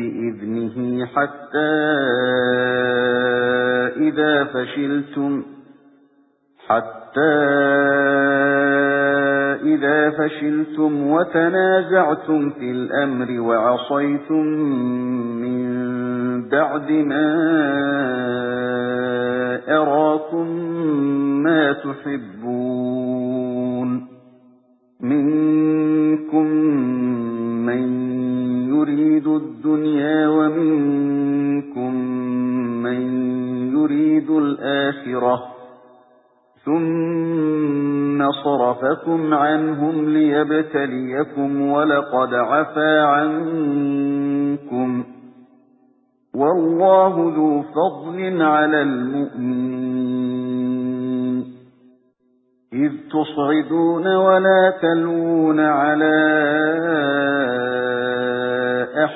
بِإِذْنِهِ حَتَّى إِذَا فَشِلْتُمْ حَتَّى إِذَا فَشِلْتُمْ وَتَنَازَعْتُمْ فِي الْأَمْرِ وَعَصَيْتُمْ مِنْ بَعْدِ مَا أَرَاكُمْ مَا تُحِبُّونَ. يُرِيدُ الدُّنْيَا وَمِنكُم مَّن يُرِيدُ الْآخِرَةَ ثُمَّ صَرَفَكُمْ عَنْهُمْ لِيَبْتَلِيَكُمْ وَلَقَدْ عَفَا عَنكُمْ وَاللَّهُ ذُو فَضْلٍ عَلَى الْمُؤْمِنِينَ. إِذْ تُصْعِدُونَ وَلَا تَلْوُونَ عَلَى